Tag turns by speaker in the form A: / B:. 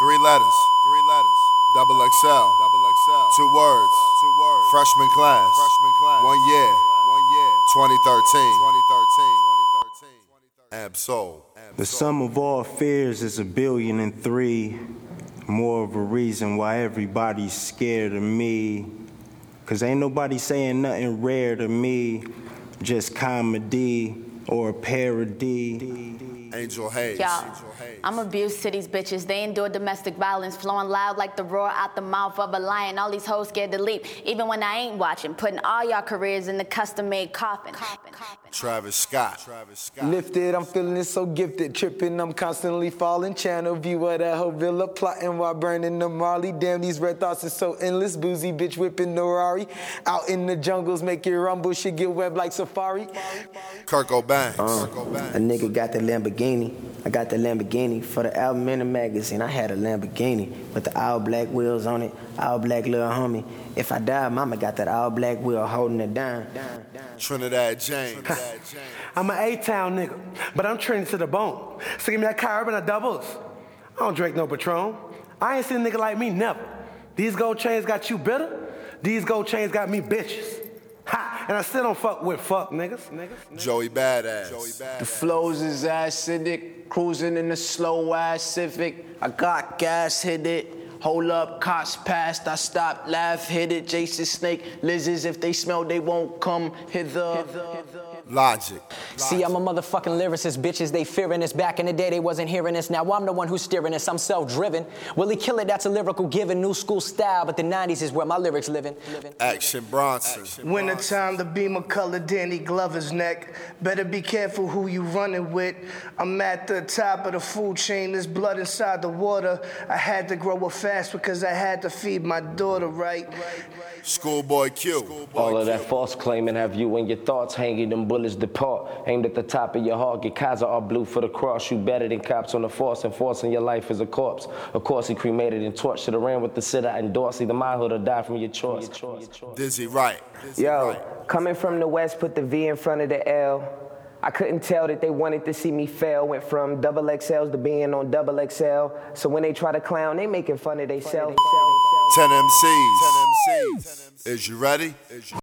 A: Three letters. Three letters. Double XL. Double XL. Two words. Two words. Freshman class. Freshman class. One year. One year. 2013. 2013. Ab-Soul.
B: The sum of all fears is a billion and three. More of a reason why everybody's scared of me. Cause ain't nobody saying nothing rare to me. Just comedy or parody.
A: Angel Haze.
C: Y'all, I'm abused to these bitches. They endure domestic violence, flowing loud like the roar out the mouth of a lion. All these hoes scared to leap, even when I ain't watching. Putting all y'all careers in the custom-made coffin.
A: Travis Scott. Travis Scott.
D: Lifted, I'm feeling it so gifted. Tripping, I'm constantly falling. Channel view of that whole villa. Plotting while burning the Marley. Damn, these red thoughts are so endless. Boozy bitch whipping the Rari. Out in the jungles, make it rumble. Shit get web like Safari.
A: Kirko Bangz.
E: Uh, a nigga got the Lamborghini. I got the Lamborghini for the album and the magazine. I had a Lamborghini with the all black wheels on it, all black little homie. If I die, mama got that all black wheel holding it down.
A: Trinidad James.
F: I'm an A-town nigga, but I'm trained to the bone. So give me that carbon or doubles. I don't drink no Patron. I ain't seen a nigga like me, never. These gold chains got you bitter. These gold chains got me bitches. Ha! And I still don't fuck with fuck niggas. niggas.
A: Joey Badass. Joey
G: The flows is acidic, cruising in the slow ass Civic. I got gas, hit it. Hold up, cops passed, I stopped, laugh, hit it. Jason Snake, lizards, if they smell, they won't come hither.
A: Logic.
H: See, I'm a motherfucking lyricist, bitches. They fearing us. Back in the day, they wasn't hearing us. Now I'm the one who's steering us. I'm self-driven. Willie Kill It, that's a lyrical given. New school style, but the 90s is where my lyrics living. living.
A: Action Bronson.
I: Winter time, the beamer color Danny Glover's neck. Better be careful who you running with. I'm at the top of the food chain. There's blood inside the water. I had to grow a up fast because I had to feed my daughter right.
A: Schoolboy Q.
J: All of that false claiming have you and your thoughts hanging, them bullets depart. Aimed at the top of your heart, get Kaiser all blue for the cross. You better than cops on the force, and forcing your life as a corpse. Of course, he cremated and torched to the ran with the sitter and Dorsey. The manhood or die from your choice.
A: Dizzy Wright. Dizzy
E: Yo,
A: Wright.
E: coming from the west, put the V in front of the L. I couldn't tell that they wanted to see me fail. Went from double XLs to being on double XL. So when they try to clown, they making fun of themselves.
A: 10 MCs. 10 MCs. Is you ready? Is you